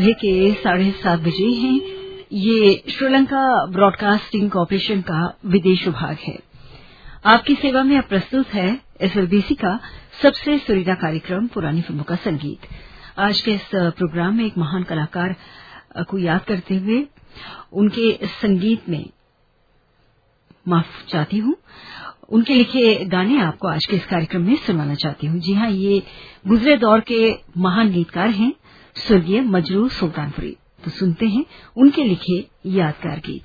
सुबह के साढ़े सात बजे हैं। ये श्रीलंका ब्रॉडकास्टिंग कॉरपोरेशन का विदेश विभाग है। आपकी सेवा में अब प्रस्तुत है एसएलबीसी का सबसे सुरीला कार्यक्रम, पुरानी फ़िल्मों का संगीत। आज के इस प्रोग्राम में एक महान कलाकार को याद करते हुए उनके संगीत में माफ़ चाहती हूँ। उनके लिखे गाने आपको आज के इस कार्यक्रम में सुनाना चाहती हूँ। जी हाँ, ये गुजरे दौर के महान गीतकार हैं। स्वर्गीय मजरूर सुल्तानपुरी। तो सुनते हैं उनके लिखे यादगार गीत।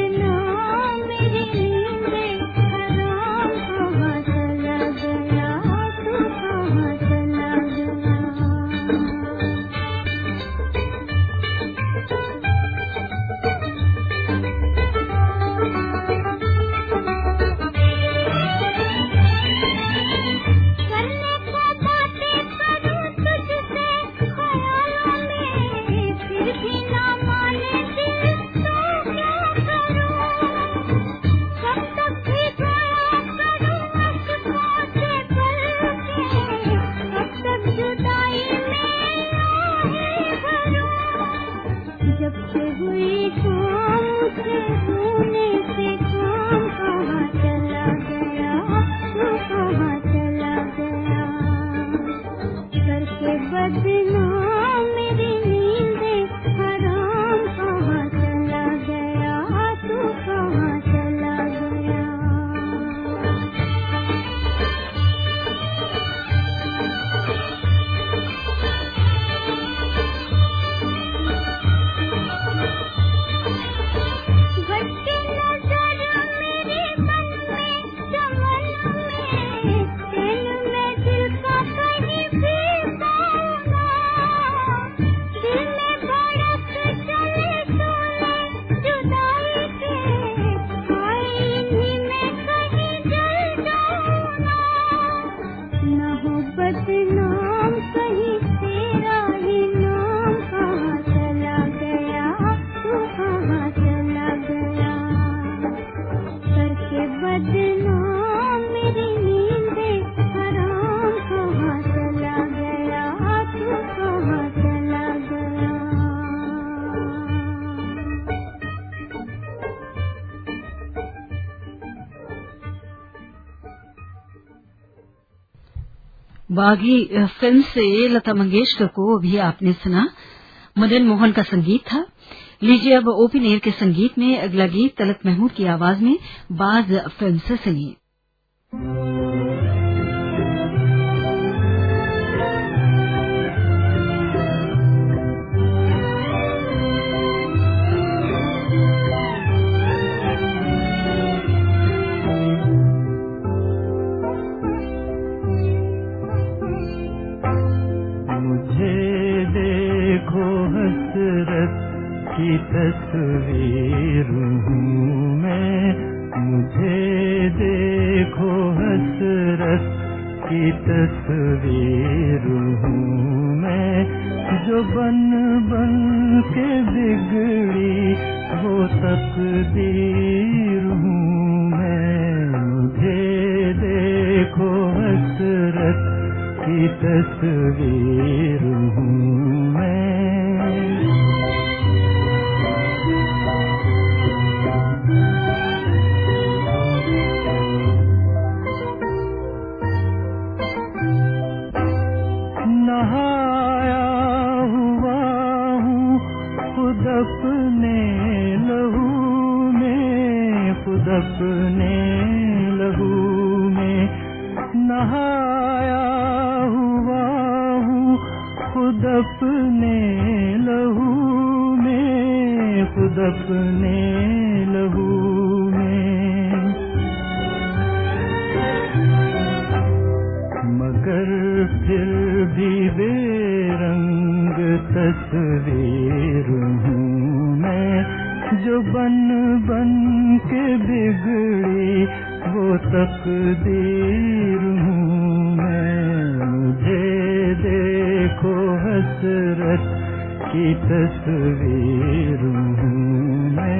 बागी फ़िल्म से लता मंगेशकर को अभी आपने सुना। मदन मोहन का संगीत था। लीजिए अब ओपी नेर के संगीत में अगला गीत तलक महमूद की आवाज़ में बाज फ़िल्म से सुनिए। तस्वीर हूँ मैं मुझे देखो हसरत की तस्वीर हूँ मैं, जो बन बन के बिगड़ी वो तकदीर हूँ मैं। मुझे देखो हसरत की तस्वीर हूँ में खुद अपने लहू में। मगर फिर भी बेरंग तस्वीर हूँ मैं। जो बन बन के बिगड़ी वो तकदीर हूँ मैं। मुझे देखो हसरत की तस्वीर हूँ मैं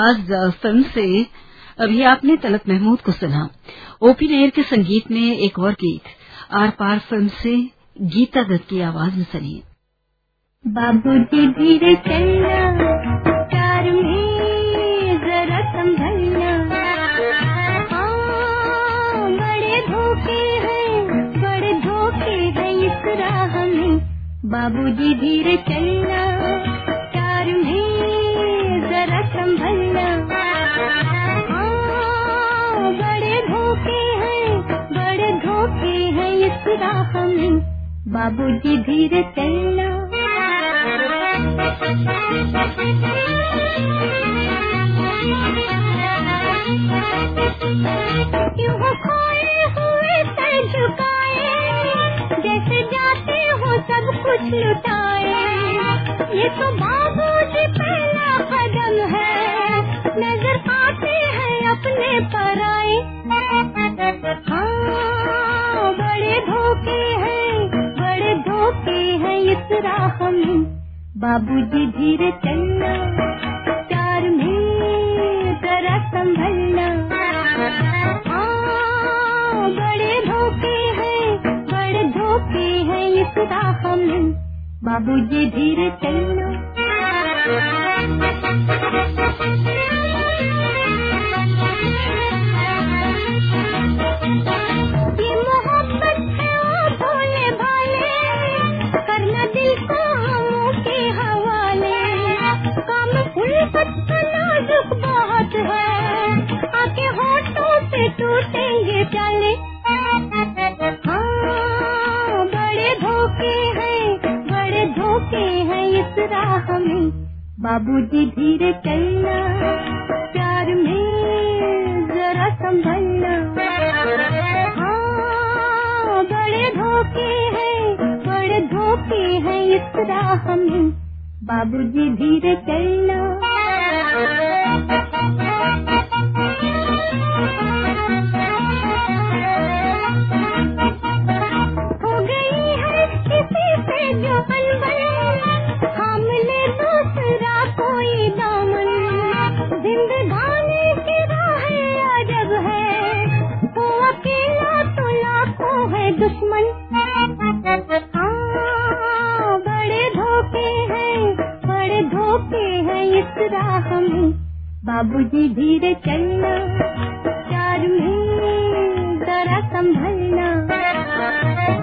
बाज फ़िल्म से अभी आपने तलत महमूद को सुना। ओपी नेर के संगीत में एक और गीत आर पार फ़िल्म से गीता दत्त की आवाज़ में सुनिए। बाबू जी धीरे चलना जरा संभलना। हाँ, बड़े धोखे हैं बड़े धोखे हैं इस राह में। बाबू जी धीरे चलना बाबूजी धीरे चलना। क्यों खोए हुए सर झुकाए? जैसे जाते हो सब कुछ लुटाए। ये तो बाबूजी पहला कदम है। नज़र आते हैं अपने पराए। हाँ बड़े धोखे हैं, बड़े धोखे हैं इस राह में। बाबूजी धीरे चलना प्यार में जरा संभलना। हाँ बड़े धोखे हैं, बड़े धोखे हैं इस राह में। बाबूजी धीरे चलना। बाबूजी धीरे चलना प्यार में जरा संभलना। हाँ बड़े धोखे हैं, बड़े धोखे हैं इस राह में। बाबूजी धीरे चलना बाबूजी धीरे चलना चार में जरा संभलना।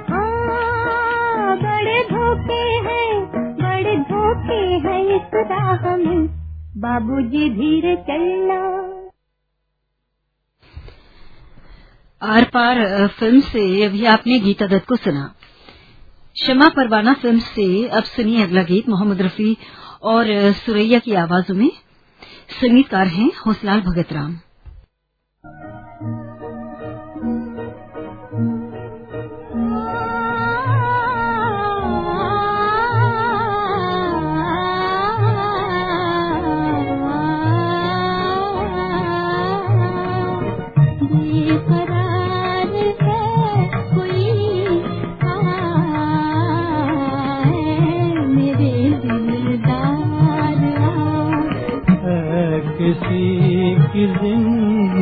हाँ, बड़े धोखे हैं बड़े धोखे हैं इस राह में। बाबूजी धीरे चलना। आर पार फ़िल्म से अभी आपने गीता दत्त को सुना। क्षमा परवाना फ़िल्म से अब सुनिए अगला गीत मोहम्मद रफी और सुरैया की आवाजों में। संगीतकार हैं होसलाल भगत राम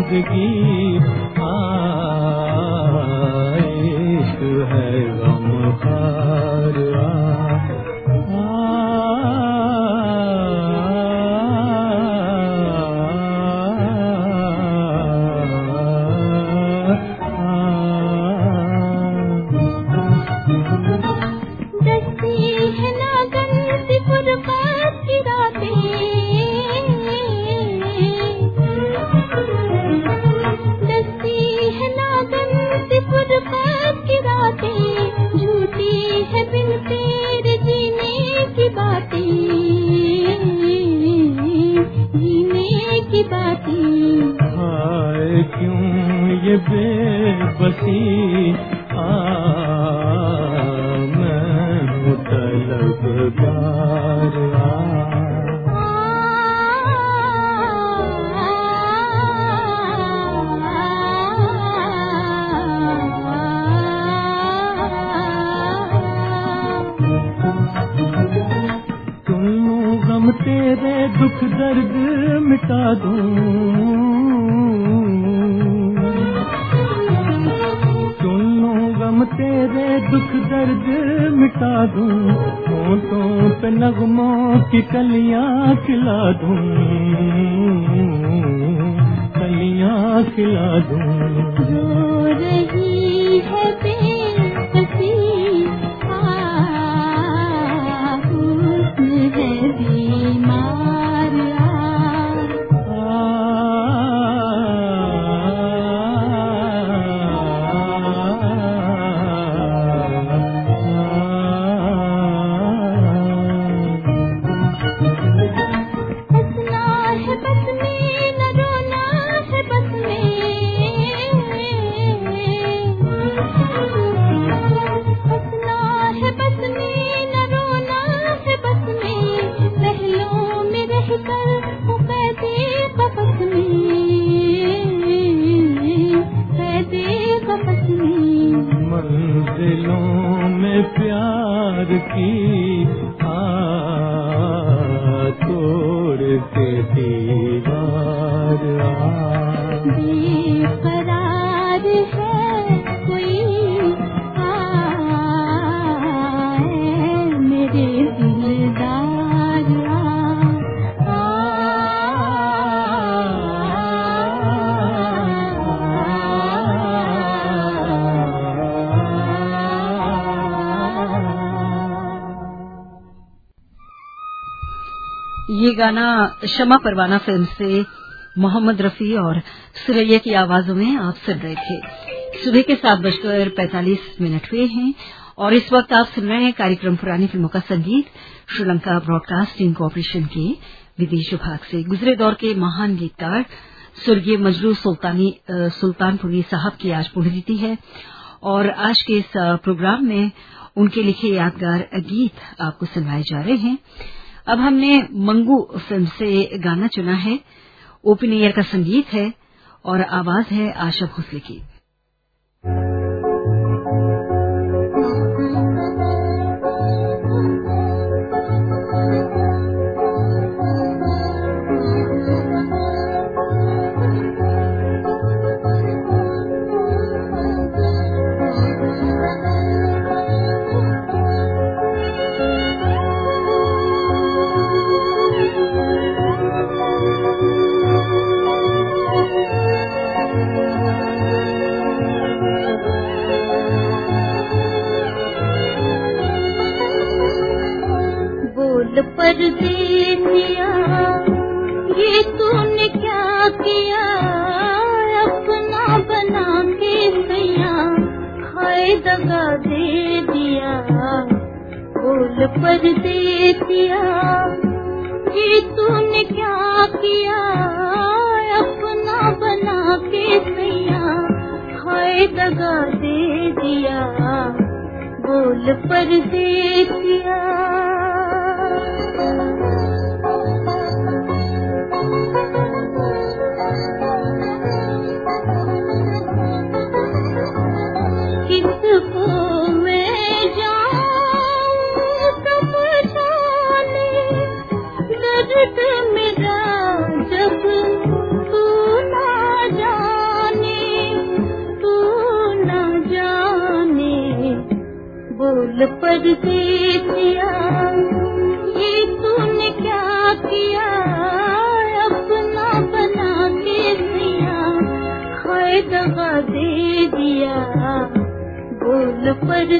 जिंदगी दुख दर्द मिटा दूँ। सुनूं गम तेरे, दुख दर्द मिटा दूँ। होठों पे नगमों की कलियाँ खिला दूँ। कलियाँ खिला दूँ। रही है बीमार गाना क्षमा परवाना फ़िल्म से मोहम्मद रफी और सुरैया की आवाजों में आप सुन रहे थे। सुबह के सात बजकर पैंतालीस मिनट हुए हैं और इस वक्त आप सुन रहे हैं कार्यक्रम पुरानी फ़िल्मों का संगीत, श्रीलंका ब्रॉडकास्टिंग कॉरपोरेशन के विदेश विभाग से। गुजरे दौर के महान गीतकार, स्वर्गीय मजरू सुल्तानी सुल्तानपुरी साहब की आज पुण्यतिथि है और आज के इस प्रोग्राम में उनके लिखे यादगार गीत आपको सुनवाए जा रहे हैं। अब हमने मंगू फ़िल्म से गाना चुना है। ओपी नैयर का संगीत है और आवाज़ है आशा भोसले की। पर दे दिया ये तूने क्या किया? अपना बना के सैया। हाय दगा दे दिया। बोल पर दे दिया ये तूने क्या किया? अपना बना के सैया। हाय दगा दे दिया। बोल पर दे दिया बोल पर ये तूने क्या किया? अपना बना के दिया। हाय दगा दे दिया। बोल पर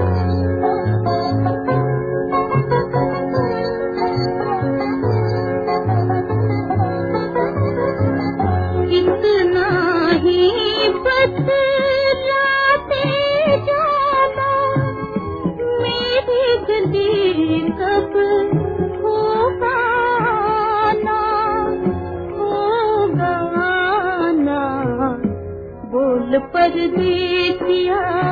दिया।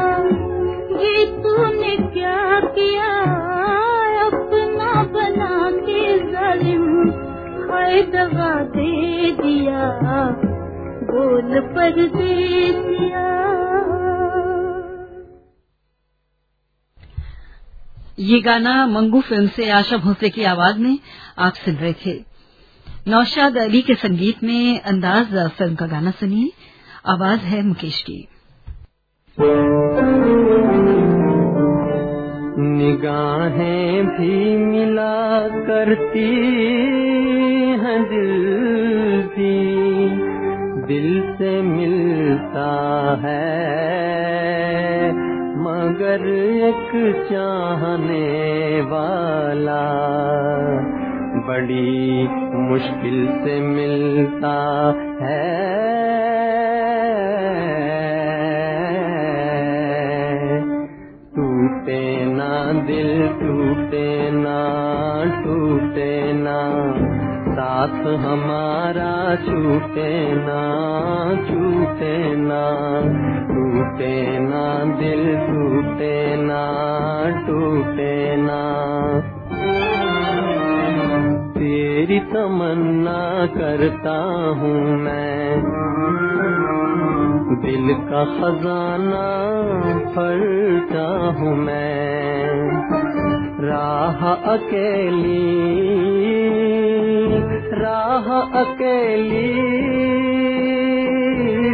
ये गाना मंगू फ़िल्म से आशा भोसले की आवाज़ में आप सुन रहे थे। नौशाद अली के संगीत में अंदाज फ़िल्म का गाना सुनिए। आवाज़ है मुकेश की। निगाहें भी मिला करती हैं दिल की दिल से मिलता है, मगर एक चाहने वाला बड़ी मुश्किल से मिलता है। दिल टूटे ना टूटे ना। साथ हमारा छूटे ना छूटे ना। टूटे ना, दिल टूटे ना टूटे ना। तेरी तमन्ना करता हूँ मैं। दिल का खजाना फलता हूँ मैं। राह अकेली राह अकेली,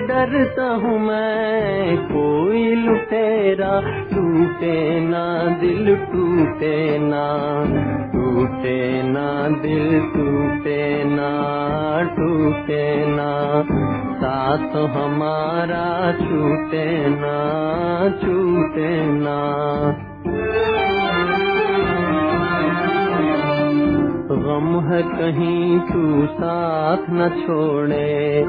डरता हूँ मैं। कोई लुटेरा टूटे ना, दिल टूटे ना। टूटे ना दिल, टूटे ना टूटे ना। साथ हमारा छूटे ना छूटे ना। गम है कहीं तू साथ न छोड़े।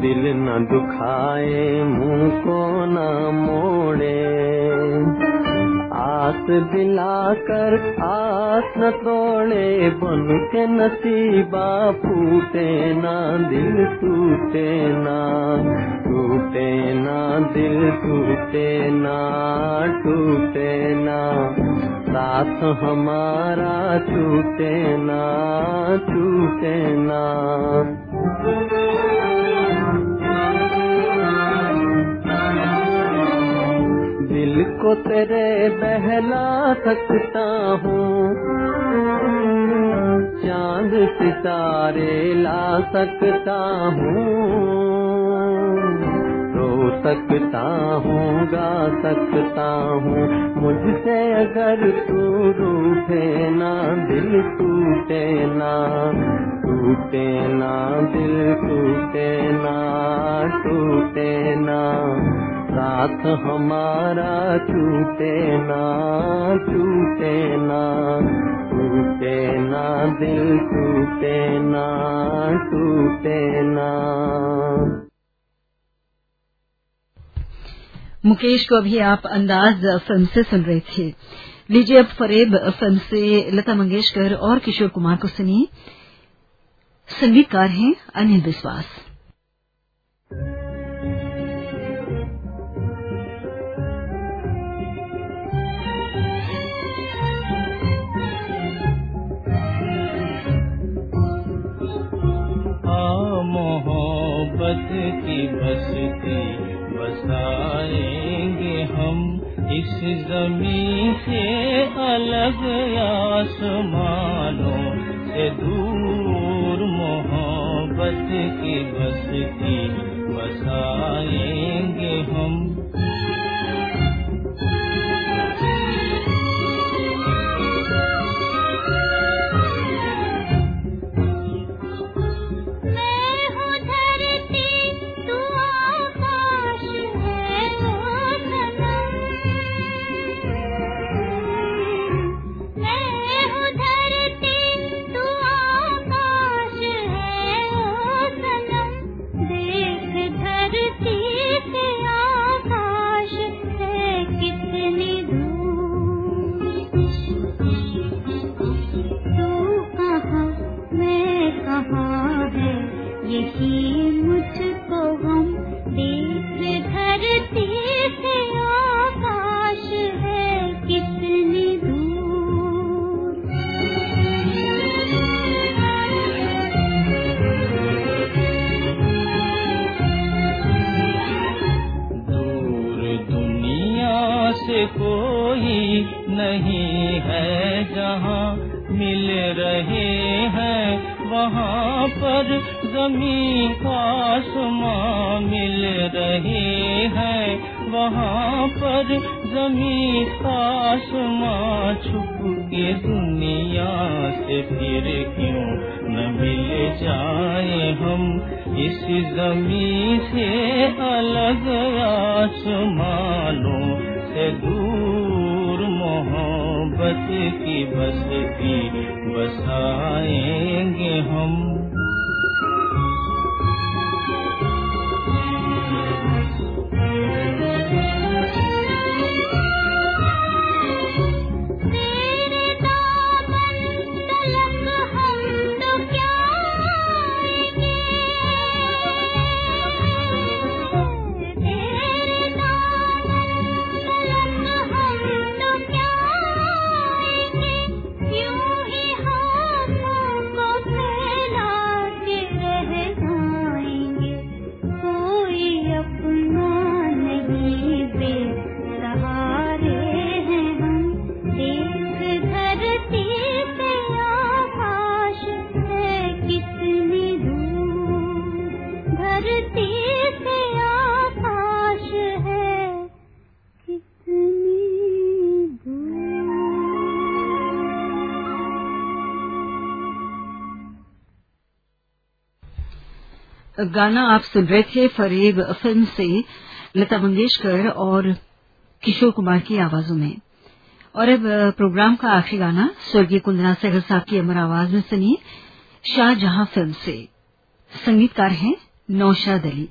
दिल न दुखाए, मुँह को न मोड़े। आस दिलाकर आस न तोड़े, बन के नसीबा फूटे ना, दिल टूटे ना टूटे ना, दिल टूटे ना टूटे ना, साथ हमारा टूटे ना टूटे ना। को तेरे बहला सकता हूँ। चाँद सितारे ला सकता हूँ। रो सकता हूँ, गा सकता हूँ। मुझसे अगर तू रूठे ना, दिल टूटे ना टूटे ना, दिल टूटे ना टूटे ना। साथ हमारा टूटे ना टूटे ना टूटे ना, दिल टूटे ना टूटे ना। मुकेश को अभी आप अंदाज फ़िल्म से सुन रहे थे। लीजिए अब फरेब फ़िल्म से लता मंगेशकर और किशोर कुमार को सुनिए। संगीतकार हैं अनिल विश्वास इस ज़मीन से अलग आसमानों से दूर मोहब्बत की बस्ती बसाएँगे हम। नहीं है जहाँ मिल रहे हैं, वहाँ पर ज़मीन आसमां मिल रहे हैं, वहाँ पर ज़मीन आसमां छुप के दुनिया से फिर क्यों न मिल जाए हम? इस ज़मीन से अलग आसमानों से दूर मोहब्बत की बस्ती बसाएँगे हम। गाना आप सुन रहे थे फरेब फ़िल्म से, लता मंगेशकर और किशोर कुमार की आवाजों में। और अब प्रोग्राम का आखिरी गाना, स्वर्गीय कुंदना सहगल साहब की अमर आवाज़ में सुनिए, शाहजहां फ़िल्म से। संगीतकार हैं नौशाद अली।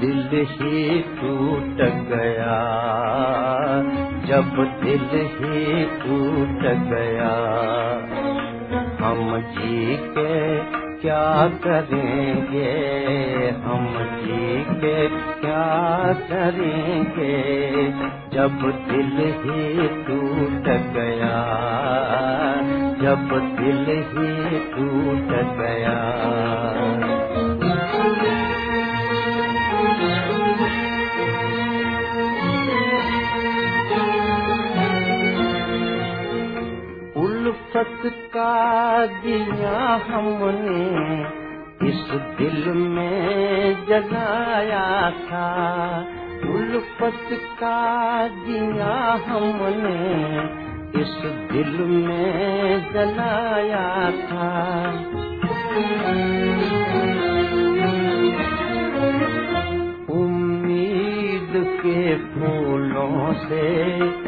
दिल ही टूट गया, जब दिल ही टूट गया। हम जी के क्या करेंगे, हम जी के क्या करेंगे, जब दिल ही टूट गया, जब दिल ही टूट गया। उल्फत का दिया हमने, इस दिल में जलाया था। उल्फत का दिया हमने, इस दिल में जलाया था। उम्मीद के फूलों से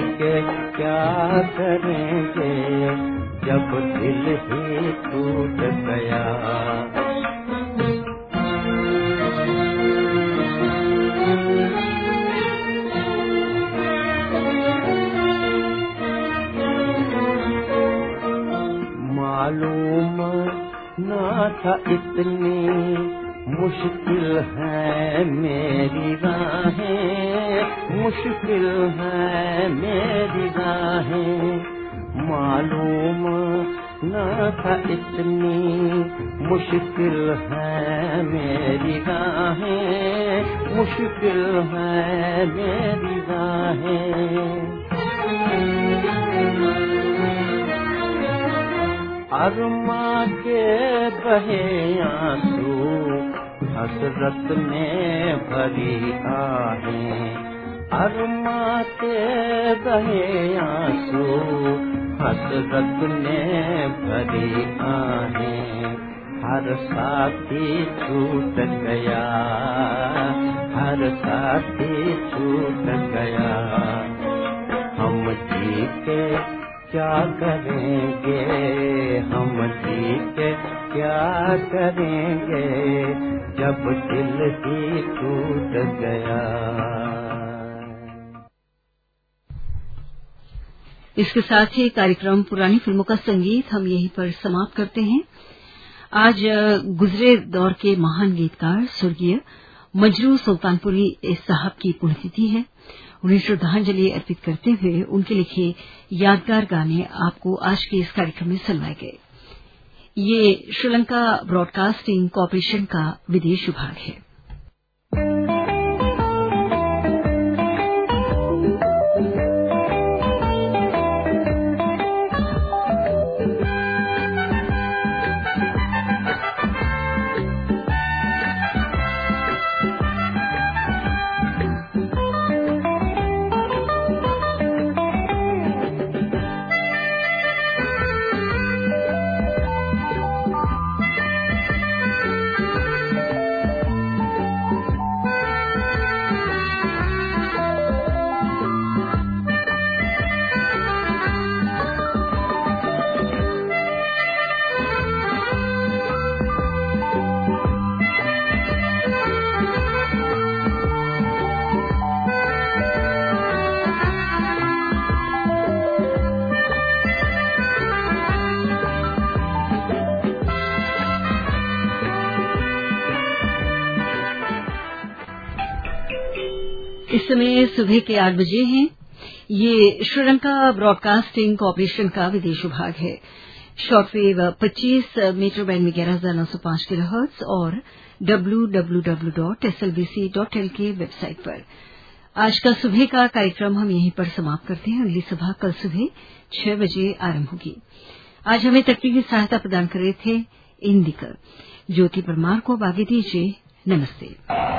के क्या करेंगे जब दिल ही टूट गया। मालूम न था इतनी मुश्किल है मेरी राहें, मुश्किल है मेरी राहें। मालूम न था इतनी मुश्किल है मेरी राहें, मुश्किल है मेरी राहें। अरमा के बहे आँसू हसरत में भरी आहे। अरमा के बहे आँसू, हसरत में भरी आहे। हर साथी छूट गया, हर साथी छूट गया। हम जी के क्या करेंगे? हम जी क्या करेंगे? जब दिल ही टूट गया। इसके साथ ही कार्यक्रम पुरानी फ़िल्मों का संगीत हम यहीं पर समाप्त करते हैं। आज गुजरे दौर के महान गीतकार, स्वर्गीय मजरू सुल्तानपुरी साहब की पुण्यतिथि है। उन्हें श्रद्धांजलि अर्पित करते हुए उनके लिखे यादगार गाने आपको आज के इस कार्यक्रम में सुनवाए गए। ये श्रीलंका ब्रॉडकास्टिंग कॉरपोरेशन का विदेश विभाग है। समय सुबह के आठ बजे हैं। ये श्रीलंका ब्रॉडकास्टिंग कॉरपोरेशन का विदेश विभाग है। शॉर्टवेव 25 मीटर बैंड में ग्यारह हज़ार नौ सौ पाँच किलोहर्ट्ज और W W W dot dot website पर। आज का सुबह का कार्यक्रम हम यहीं पर समाप्त करते हैं। अगली सभा कल सुबह छह बजे आरंभ होगी। आज हमें तकनीकी सहायता प्रदान कर रहे थे इंदिकर ज्योति परमार को अब दीजिए। नमस्ते।